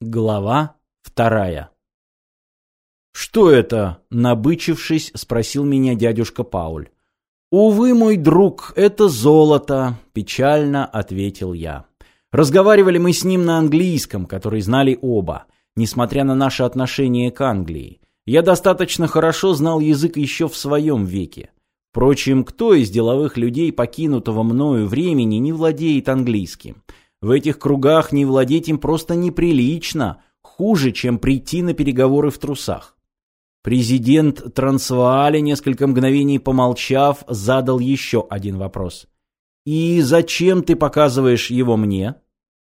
Глава вторая. «Что это?» – набычившись, спросил меня дядюшка Пауль. «Увы, мой друг, это золото», – печально ответил я. Разговаривали мы с ним на английском, который знали оба, несмотря на наше отношение к Англии. Я достаточно хорошо знал язык еще в своем веке. Впрочем, кто из деловых людей покинутого мною времени не владеет английским – в этих кругах не владеть им просто неприлично, хуже, чем прийти на переговоры в трусах. Президент Трансвааля, несколько мгновений помолчав, задал еще один вопрос. «И зачем ты показываешь его мне?»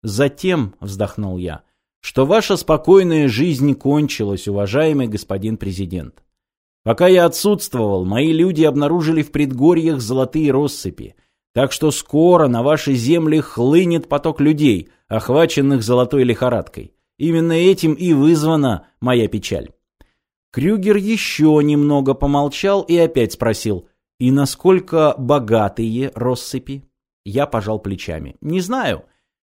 «Затем», — вздохнул я, — «что ваша спокойная жизнь кончилась, уважаемый господин президент. Пока я отсутствовал, мои люди обнаружили в предгорьях золотые россыпи, так что скоро на ваши земли хлынет поток людей, охваченных золотой лихорадкой. Именно этим и вызвана моя печаль. Крюгер еще немного помолчал и опять спросил, «И насколько богатые россыпи?» Я пожал плечами. «Не знаю.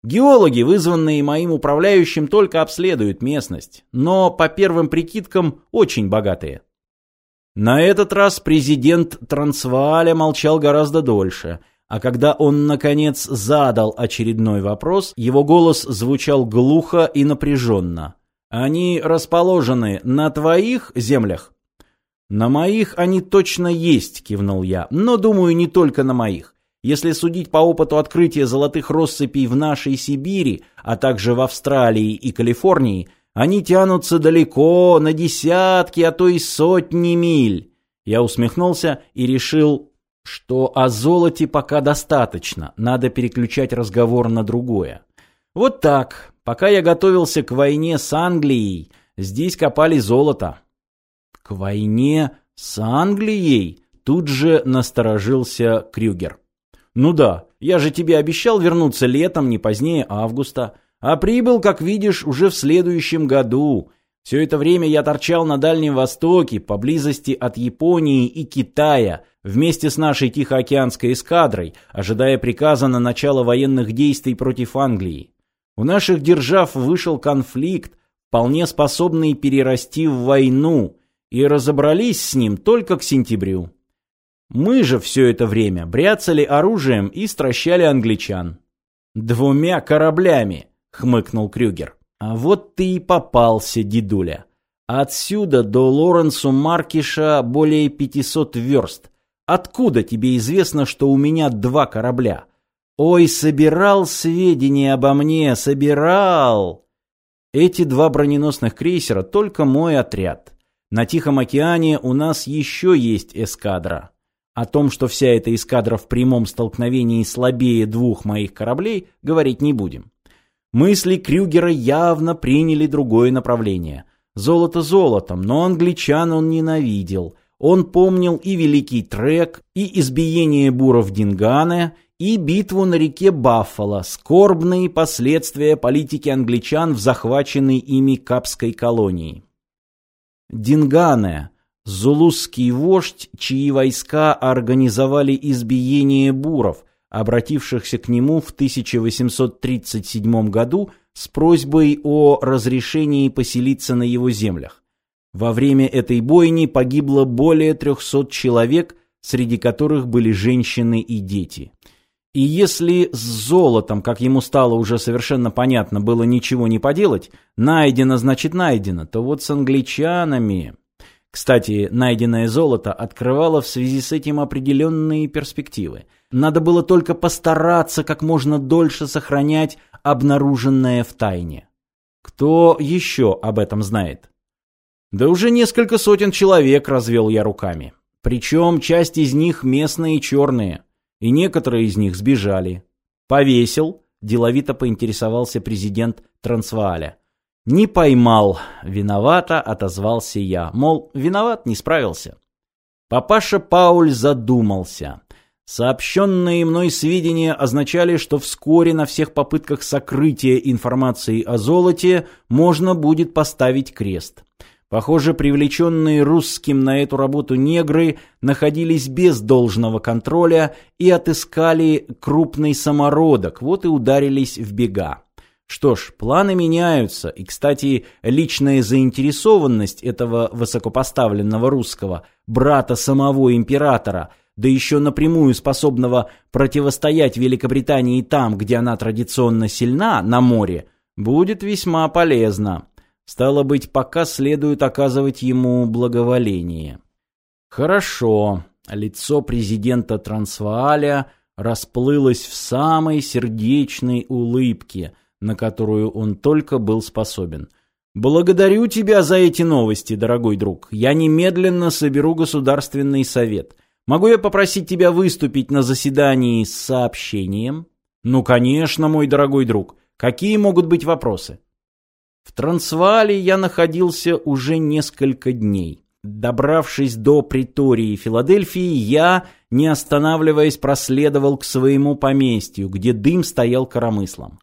Геологи, вызванные моим управляющим, только обследуют местность, но по первым прикидкам очень богатые». На этот раз президент Трансвааля молчал гораздо дольше – а когда он, наконец, задал очередной вопрос, его голос звучал глухо и напряженно. «Они расположены на твоих землях?» «На моих они точно есть», — кивнул я, — «но, думаю, не только на моих. Если судить по опыту открытия золотых россыпей в нашей Сибири, а также в Австралии и Калифорнии, они тянутся далеко, на десятки, а то и сотни миль». Я усмехнулся и решил что о золоте пока достаточно, надо переключать разговор на другое. Вот так, пока я готовился к войне с Англией, здесь копали золото. К войне с Англией? Тут же насторожился Крюгер. Ну да, я же тебе обещал вернуться летом, не позднее августа, а прибыл, как видишь, уже в следующем году. Все это время я торчал на Дальнем Востоке, поблизости от Японии и Китая, вместе с нашей Тихоокеанской эскадрой, ожидая приказа на начало военных действий против Англии. У наших держав вышел конфликт, вполне способный перерасти в войну, и разобрались с ним только к сентябрю. Мы же все это время бряцали оружием и стращали англичан. «Двумя кораблями», — хмыкнул Крюгер. «А вот ты и попался, дедуля. Отсюда до Лоренсу Маркиша более 500 верст. Откуда тебе известно, что у меня два корабля? Ой, собирал сведения обо мне, собирал. Эти два броненосных крейсера только мой отряд. На Тихом океане у нас еще есть эскадра. О том, что вся эта эскадра в прямом столкновении слабее двух моих кораблей, говорить не будем. Мысли Крюгера явно приняли другое направление. Золото золотом, но англичан он ненавидел – он помнил и Великий Трек, и избиение буров Дингане, и битву на реке Баффало, скорбные последствия политики англичан в захваченной ими Капской колонии. Дингане – зулусский вождь, чьи войска организовали избиение буров, обратившихся к нему в 1837 году с просьбой о разрешении поселиться на его землях. Во время этой бойни погибло более 300 человек, среди которых были женщины и дети. И если с золотом, как ему стало уже совершенно понятно, было ничего не поделать, найдено значит найдено, то вот с англичанами... Кстати, найденное золото открывало в связи с этим определенные перспективы. Надо было только постараться как можно дольше сохранять обнаруженное в тайне. Кто еще об этом знает? Да уже несколько сотен человек развел я руками. Причем часть из них местные черные, и некоторые из них сбежали. Повесил, деловито поинтересовался президент Трансвааля. Не поймал, виновато отозвался я. Мол, виноват, не справился. Папаша Пауль задумался. Сообщенные мной сведения означали, что вскоре на всех попытках сокрытия информации о золоте можно будет поставить крест. Похоже, привлеченные русским на эту работу негры находились без должного контроля и отыскали крупный самородок, вот и ударились в бега. Что ж, планы меняются, и, кстати, личная заинтересованность этого высокопоставленного русского, брата самого императора, да еще напрямую способного противостоять Великобритании там, где она традиционно сильна, на море, будет весьма полезна. Стало быть, пока следует оказывать ему благоволение. Хорошо. Лицо президента Трансвааля расплылось в самой сердечной улыбке – на которую он только был способен. «Благодарю тебя за эти новости, дорогой друг. Я немедленно соберу Государственный совет. Могу я попросить тебя выступить на заседании с сообщением?» «Ну, конечно, мой дорогой друг. Какие могут быть вопросы?» В Трансваале я находился уже несколько дней. Добравшись до притории Филадельфии, я, не останавливаясь, проследовал к своему поместью, где дым стоял коромыслом.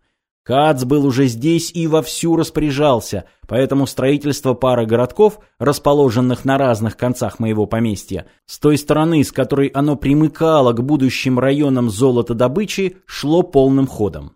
Кац был уже здесь и вовсю распоряжался, поэтому строительство пары городков, расположенных на разных концах моего поместья, с той стороны, с которой оно примыкало к будущим районам золотодобычи, шло полным ходом.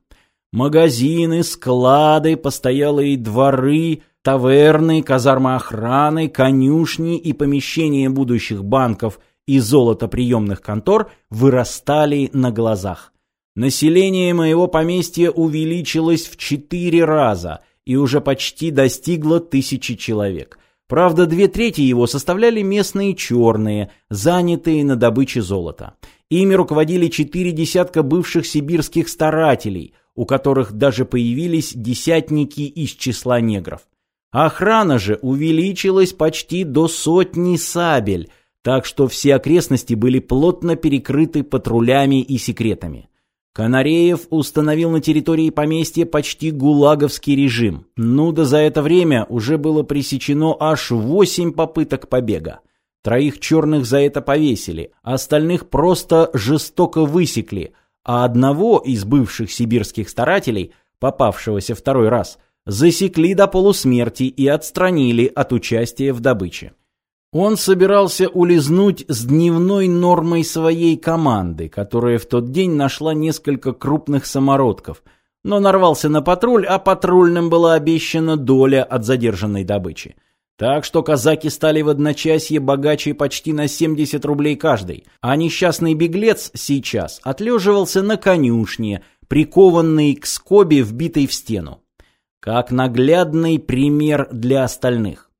Магазины, склады, постоялые дворы, таверны, казармы охраны, конюшни и помещения будущих банков и золотоприемных контор вырастали на глазах. Население моего поместья увеличилось в четыре раза и уже почти достигло тысячи человек. Правда, две трети его составляли местные черные, занятые на добыче золота. Ими руководили четыре десятка бывших сибирских старателей, у которых даже появились десятники из числа негров. Охрана же увеличилась почти до сотни сабель, так что все окрестности были плотно перекрыты патрулями и секретами. Канареев установил на территории поместья почти гулаговский режим. Ну да за это время уже было пресечено аж восемь попыток побега. Троих черных за это повесили, остальных просто жестоко высекли, а одного из бывших сибирских старателей, попавшегося второй раз, засекли до полусмерти и отстранили от участия в добыче. Он собирался улизнуть с дневной нормой своей команды, которая в тот день нашла несколько крупных самородков, но нарвался на патруль, а патрульным была обещана доля от задержанной добычи. Так что казаки стали в одночасье богаче почти на 70 рублей каждый, а несчастный беглец сейчас отлеживался на конюшне, прикованный к скобе, вбитой в стену. Как наглядный пример для остальных.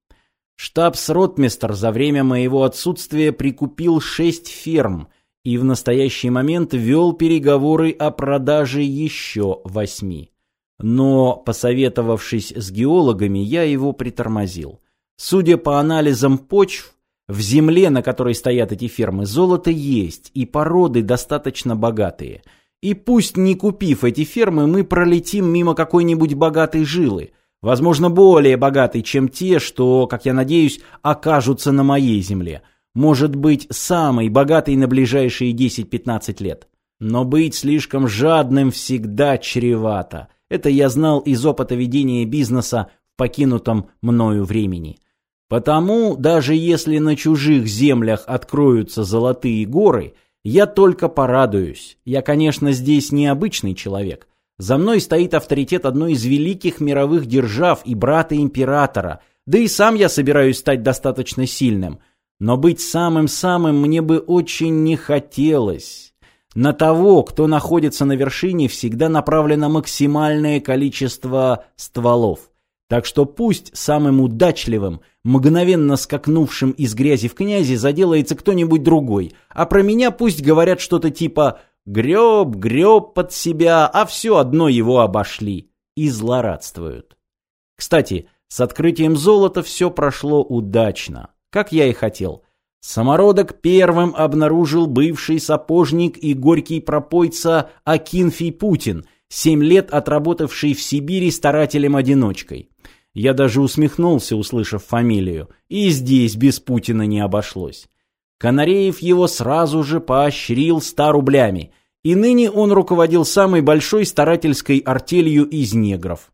Штабс-ротмистр за время моего отсутствия прикупил шесть ферм и в настоящий момент вел переговоры о продаже еще восьми. Но, посоветовавшись с геологами, я его притормозил. Судя по анализам почв, в земле, на которой стоят эти фермы, золото есть, и породы достаточно богатые. И пусть не купив эти фермы, мы пролетим мимо какой-нибудь богатой жилы – Возможно, более богатый, чем те, что, как я надеюсь, окажутся на моей земле. Может быть, самый богатый на ближайшие 10-15 лет. Но быть слишком жадным всегда чревато. Это я знал из опыта ведения бизнеса в покинутом мною времени. Потому, даже если на чужих землях откроются золотые горы, я только порадуюсь. Я, конечно, здесь необычный человек – за мной стоит авторитет одной из великих мировых держав и брата императора, да и сам я собираюсь стать достаточно сильным. Но быть самым-самым мне бы очень не хотелось. На того, кто находится на вершине, всегда направлено максимальное количество стволов. Так что пусть самым удачливым, мгновенно скакнувшим из грязи в князи заделается кто-нибудь другой, а про меня пусть говорят что-то типа Греб, греб под себя, а все одно его обошли. И злорадствуют. Кстати, с открытием золота все прошло удачно, как я и хотел. Самородок первым обнаружил бывший сапожник и горький пропойца Акинфий Путин, семь лет отработавший в Сибири старателем-одиночкой. Я даже усмехнулся, услышав фамилию, и здесь без Путина не обошлось. Канареев его сразу же поощрил ста рублями, и ныне он руководил самой большой старательской артелью из негров.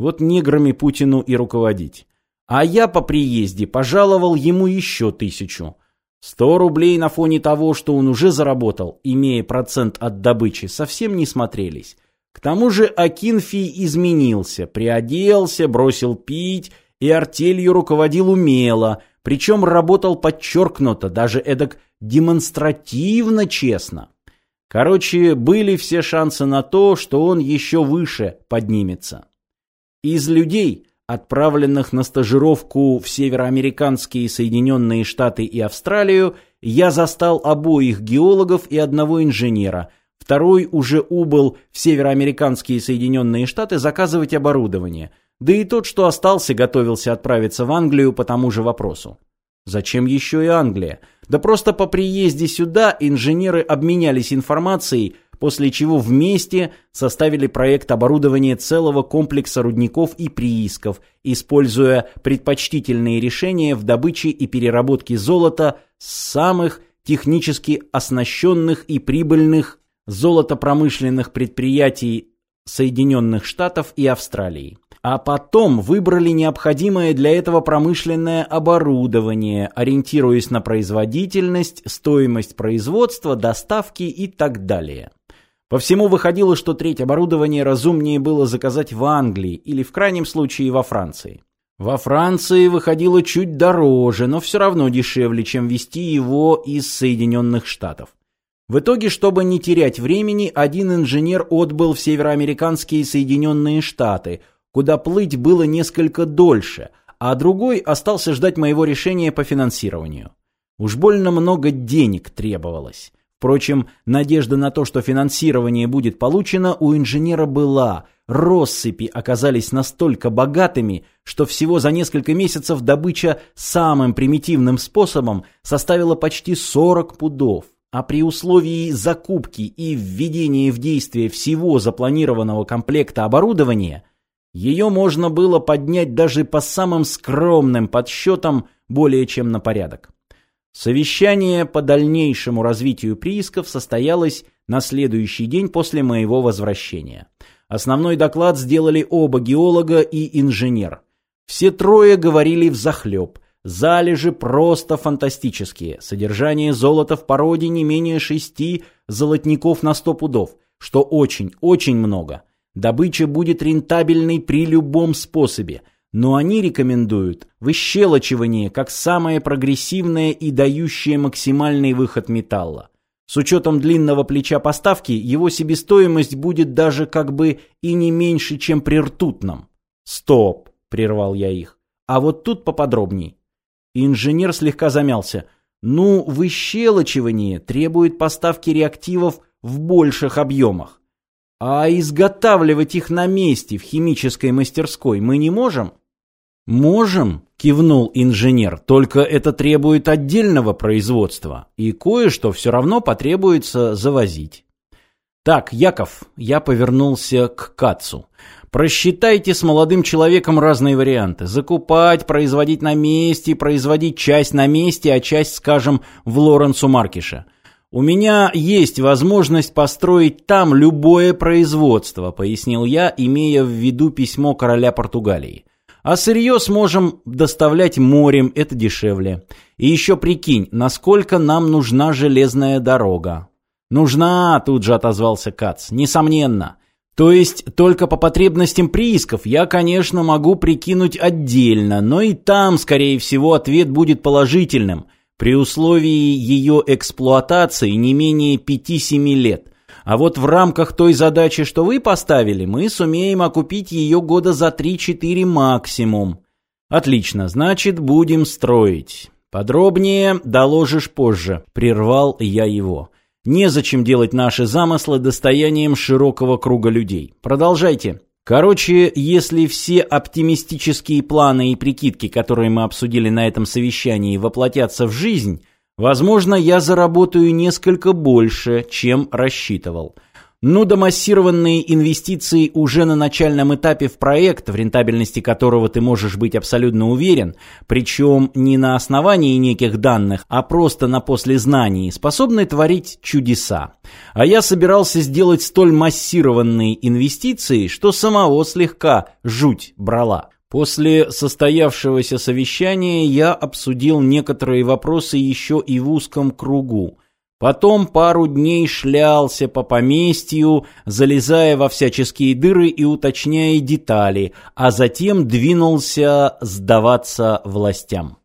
Вот неграми Путину и руководить. А я по приезде пожаловал ему еще тысячу. Сто рублей на фоне того, что он уже заработал, имея процент от добычи, совсем не смотрелись. К тому же Акинфий изменился, приоделся, бросил пить и артелью руководил умело, причем работал подчеркнуто, даже эдак демонстративно честно. Короче, были все шансы на то, что он еще выше поднимется. Из людей, отправленных на стажировку в североамериканские Соединенные Штаты и Австралию, я застал обоих геологов и одного инженера. Второй уже убыл в североамериканские Соединенные Штаты заказывать оборудование. Да и тот, что остался, готовился отправиться в Англию по тому же вопросу. Зачем еще и Англия? Да просто по приезде сюда инженеры обменялись информацией, после чего вместе составили проект оборудования целого комплекса рудников и приисков, используя предпочтительные решения в добыче и переработке золота с самых технически оснащенных и прибыльных золотопромышленных предприятий Соединенных Штатов и Австралии а потом выбрали необходимое для этого промышленное оборудование, ориентируясь на производительность, стоимость производства, доставки и так далее. По всему выходило, что треть оборудования разумнее было заказать в Англии или в крайнем случае во Франции. Во Франции выходило чуть дороже, но все равно дешевле, чем вести его из Соединенных Штатов. В итоге, чтобы не терять времени, один инженер отбыл в североамериканские Соединенные Штаты, куда плыть было несколько дольше, а другой остался ждать моего решения по финансированию. Уж больно много денег требовалось. Впрочем, надежда на то, что финансирование будет получено, у инженера была. Россыпи оказались настолько богатыми, что всего за несколько месяцев добыча самым примитивным способом составила почти 40 пудов. А при условии закупки и введения в действие всего запланированного комплекта оборудования, ее можно было поднять даже по самым скромным подсчетам более чем на порядок. Совещание по дальнейшему развитию приисков состоялось на следующий день после моего возвращения. Основной доклад сделали оба геолога и инженер. Все трое говорили взахлеб. Залежи просто фантастические. Содержание золота в породе не менее шести золотников на сто пудов, что очень-очень много. Добыча будет рентабельной при любом способе – но они рекомендуют выщелочивание как самое прогрессивное и дающее максимальный выход металла. С учетом длинного плеча поставки, его себестоимость будет даже как бы и не меньше, чем при ртутном. «Стоп!» – прервал я их. «А вот тут поподробней». Инженер слегка замялся. «Ну, выщелочивание требует поставки реактивов в больших объемах. А изготавливать их на месте в химической мастерской мы не можем?» «Можем», – кивнул инженер, – «только это требует отдельного производства, и кое-что все равно потребуется завозить». «Так, Яков», – я повернулся к Кацу, – «просчитайте с молодым человеком разные варианты. Закупать, производить на месте, производить часть на месте, а часть, скажем, в Лоренсу Маркиша. У меня есть возможность построить там любое производство», – пояснил я, имея в виду письмо короля Португалии. А сырье сможем доставлять морем, это дешевле. И еще прикинь, насколько нам нужна железная дорога. Нужна, тут же отозвался Кац, несомненно. То есть только по потребностям приисков я, конечно, могу прикинуть отдельно, но и там, скорее всего, ответ будет положительным, при условии ее эксплуатации не менее 5-7 лет. А вот в рамках той задачи, что вы поставили, мы сумеем окупить ее года за 3-4 максимум. Отлично, значит, будем строить. Подробнее доложишь позже, прервал я его. Незачем делать наши замыслы достоянием широкого круга людей. Продолжайте. Короче, если все оптимистические планы и прикидки, которые мы обсудили на этом совещании, воплотятся в жизнь, Возможно, я заработаю несколько больше, чем рассчитывал. Ну да массированные инвестиции уже на начальном этапе в проект, в рентабельности которого ты можешь быть абсолютно уверен, причем не на основании неких данных, а просто на послезнании, способны творить чудеса. А я собирался сделать столь массированные инвестиции, что самого слегка жуть брала. После состоявшегося совещания я обсудил некоторые вопросы еще и в узком кругу. Потом пару дней шлялся по поместью, залезая во всяческие дыры и уточняя детали, а затем двинулся сдаваться властям.